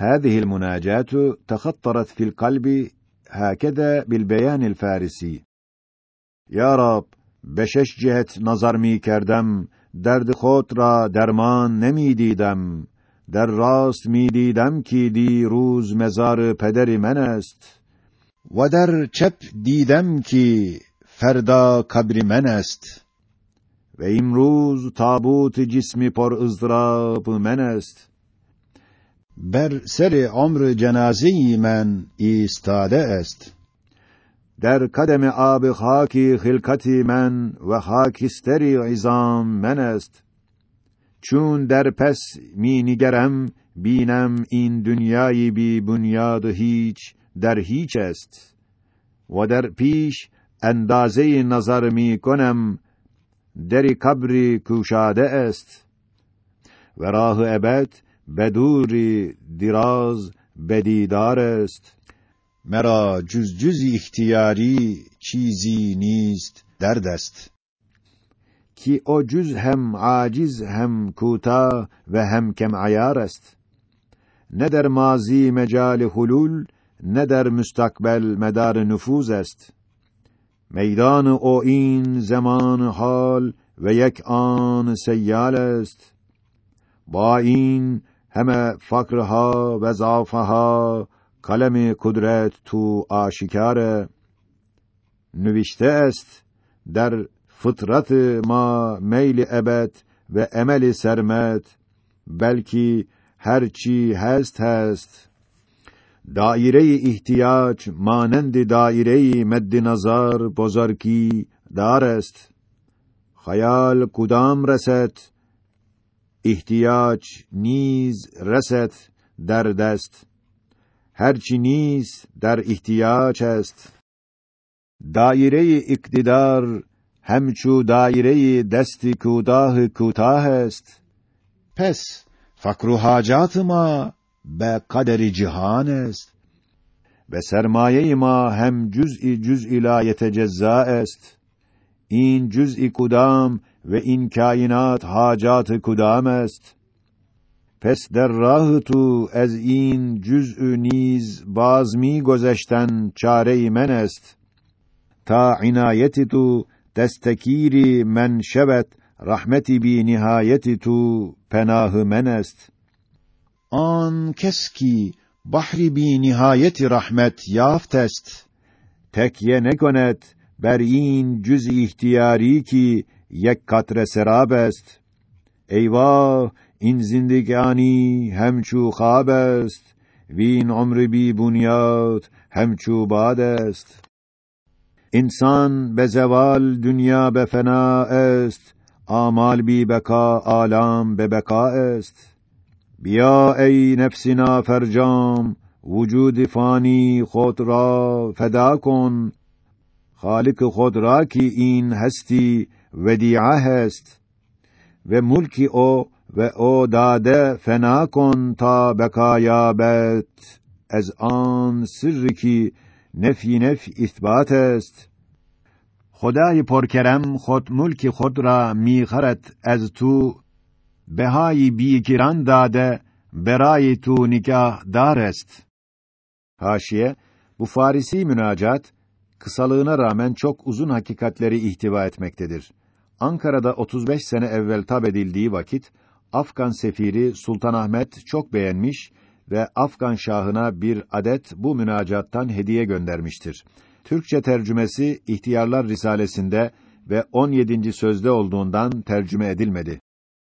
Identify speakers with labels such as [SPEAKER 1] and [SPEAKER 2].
[SPEAKER 1] هذه المناجاة تخطرت في القلب هكذا بالبيان الفارسي. یا رب به شش جهت نظر می کردم. درد خود را درمان نمی دیدم. در راست می دیدم که دی روز مزار پدر من است. و در چپ دیدم که فردا قبر من است. و امروز تابوت جسمی پر ازدراب من است. بر سر عمر جنازه من ایستاده است. در قدم آب خاکی خلقتی من و خاکستری عظام من است. چون در پس می نگرم بینم این دنیای بی بنیاد و هیچ در هیچ است. و در پیش اندازه نظر می کنم در قبری کوشاده است. و راه ابد بدوری دراز بدیدار است. مرا جز جز اختیاری چیزی نیست درد است کی او جز هم عاجز هم کوتا و هم کم عیار است. نه در ماضی مجال حلول نه در مستقبل مدار نفوذ است. میدان او این زمان حال و یک آن سیال است. با این heme fakrha ve zafaha kalemi kudret tu aşikare. Nüvişte est der fıtratı ma meyli ebed ve emeli sermet belki herçi hest hest. Daire-i ihtiyaç manendi daire-i meddi nazar bozar ki darest hayal kudam reset ihtiyaç, niz, reset, derdest. Herçi niz, der ihtiyaç est. Daire-i iktidar, hemçu daire-i desti kudahı kutah est. Pes, fakru hacatıma be kaderi cihan est. Ve sermaye-i ma hem cüz-i cüz ila yetecezza est in cüz-i kudam ve in kainat hacat-ı kudam est. Pes der rahtu ez in cüz-ü niz bazmi gozeşten çare-i men est. Ta inayeti tu destekiri men şevet rahmeti bi nihayeti tu penahı men est. An kes ki bahri bi nihayeti rahmet yaftest. Tekye ne konet, بر این جز اختیاری کی یک قطره سراب است. ای واه این زندگانی همچو خواب است. وین عمر بی بنیاد همچو باد است. انسان به زوال دنیا به فنا است. آمال بی بقا آلام به بقا است. بیا ای نفس نافرجام وجود فانی خود را فدا کن. خالق خود را که این هستی ودیعه است و ملک او و او داده فنا کن تا بقا یابد. از آن سری که نفی نفی اثبات است. خدای پرکرم خود ملک خود را می‌خرد از تو. بهای بیگران dade برای تو nikah dar است. Haşiye, bu Farisi münacat, kısalığına rağmen çok uzun hakikatleri ihtiva etmektedir. Ankara'da 35 sene evvel tab edildiği vakit, Afgan sefiri Sultan Ahmet çok beğenmiş ve Afgan şahına bir adet bu münacattan hediye göndermiştir. Türkçe tercümesi İhtiyarlar Risalesinde ve 17. sözde olduğundan tercüme edilmedi.